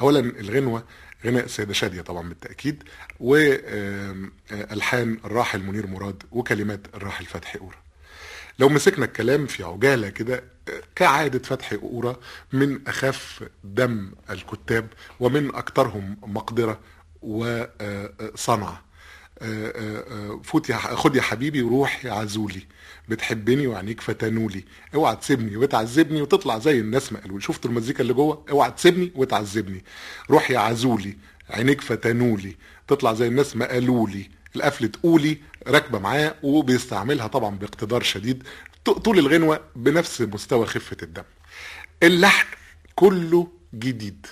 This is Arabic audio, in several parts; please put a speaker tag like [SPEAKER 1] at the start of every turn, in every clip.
[SPEAKER 1] اولا الغنوة غناء السيدة شادية طبعا بالتأكيد والحان الراحل منير مراد وكلمات الراحل فتحي قوره لو مسكنا الكلام في عجالة كده كعادة فتحي قوره من أخف دم الكتاب ومن اكثرهم مقدرة وصنعه فوت يا خد يا حبيبي وروح يا عزولي. بتحبني وعينيك فتنولي. اوعى تسيبني وتعذبني وتطلع زي الناس ما قالوا شفتوا المزيكا اللي جوه؟ اوعى تسيبني وتعذبني. روح يا عزولي عينيك فتنولي. تطلع زي الناس ما قالوا لي القفل تقولي راكبة معاه وبيستعملها طبعا باقتدار شديد. طول الغنوة بنفس مستوى خفة الدم. اللحن كله جديد.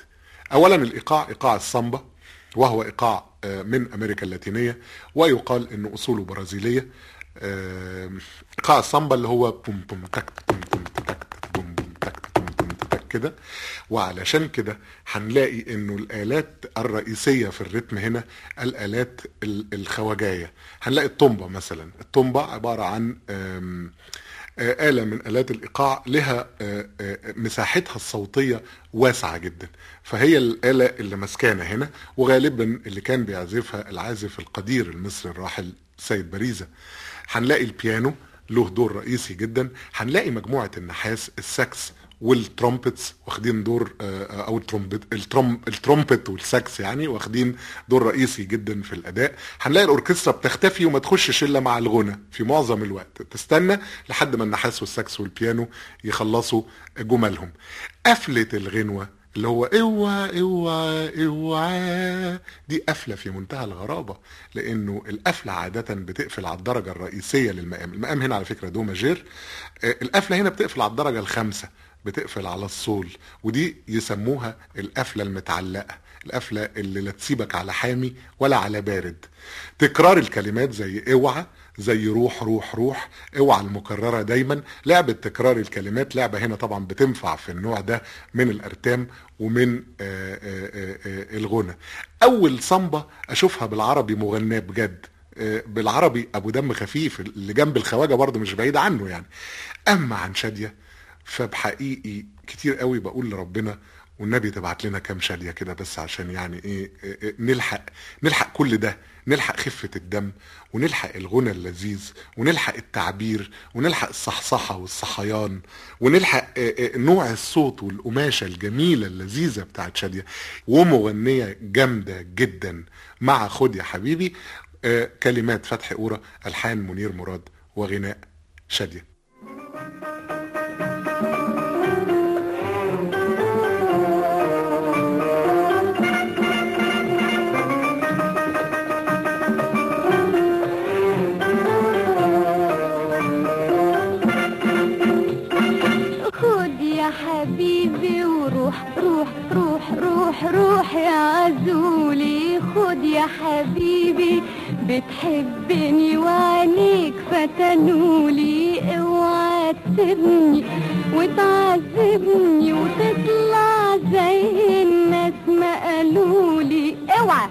[SPEAKER 1] اولا الإيقاع إيقاع السامبا وهو إيقاع من أمريكا اللاتينية ويقال انه أصوله برازيلية. ايقاع السامبا اللي هو بوم بوم تك بوم بوم تك بوم بوم تك بوم بوم تك كده. وعلشان كده هنلاقي إنه الآلات الرئيسية في الريتم هنا الآلات الخواجاية. هنلاقي الطومبه مثلا. الطومبه عبارة عن آلة من آلات الإيقاع لها مساحتها الصوتية واسعة جدا. فهي الآلة اللي مسكانة هنا وغالبا اللي كان بيعزفها العازف القدير المصري الراحل سيد باريزة. هنلاقي البيانو له دور رئيسي جدا. هنلاقي مجموعة النحاس ال sax وال trumpets واخدين دور أو الترومبت التروم الترومبت والساكس يعني واخدين دور رئيسي جدا في الأداء. هنلاقي الأوركسترا بتختفي وما تخشش الا مع الغنى في معظم الوقت. تستنى لحد ما النحاس والساكس والبيانو يخلصوا جملهم قفلة الغنوة اللي هو اوعى اوعى اوعى دي قفلة في منتهى الغرابة لأنه القفلة عادة بتقفل على الدرجة الرئيسية للمقام. المقام هنا على فكرة دو ماجير. القفلة هنا بتقفل على الدرجة الخامسة بتقفل على الصول. ودي يسموها القفلة المتعلقة القفلة اللي لا تسيبك على حامي ولا على بارد. تكرار الكلمات زي اوعى زي روح روح روح. اوعى المكررة دايما. لعبة تكرار الكلمات لعبة هنا طبعا بتنفع في النوع ده من الأرتام ومن الغنى. أول صنبه أشوفها بالعربي مغناة بجد. بالعربي أبو دم خفيف اللي جنب الخواجة برضه مش بعيد عنه يعني. أما عن شادية فبحقيقي كتير قوي بقول لربنا والنبي تبعت لنا كام شاليه كده بس عشان يعني إيه, إيه نلحق نلحق كل ده نلحق خفة الدم ونلحق الغنى اللذيذ ونلحق التعبير ونلحق الصحصحة والصحيان ونلحق إيه نوع الصوت والقماشة الجميلة اللذيذة بتاعت شادية ومغنية جامدة جدا. مع خد يا حبيبي كلمات فتحي قورة ألحان منير مراد وغناء شادية
[SPEAKER 2] عزولي خد يا حبيبي بتحبني وعينيك فتنولي اوعى تسيبني وتعذبني وتطلع زي الناس ما قالولي. اوعى.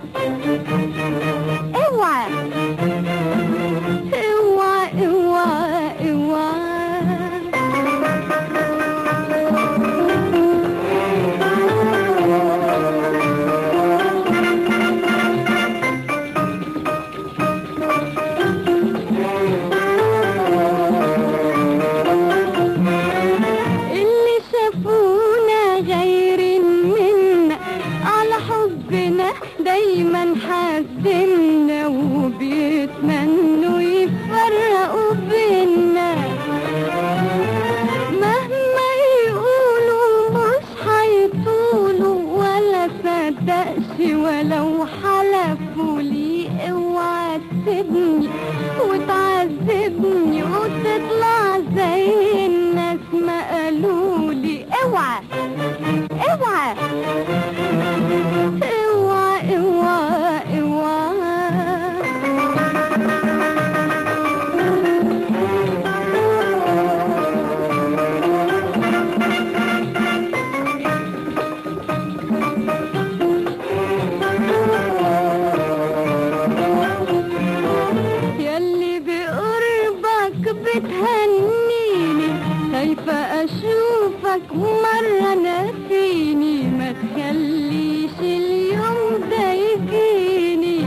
[SPEAKER 2] أشوفك مرة ناسيني ما تخليش اليوم ده يجيني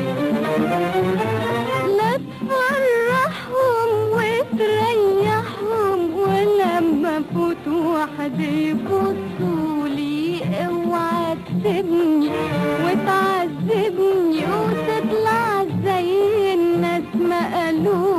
[SPEAKER 2] لا تفرحهم وتريحهم ولما فوت واحد يبصولي اوعى تسيبني وتعذبني وتطلع زي الناس ما قالوا.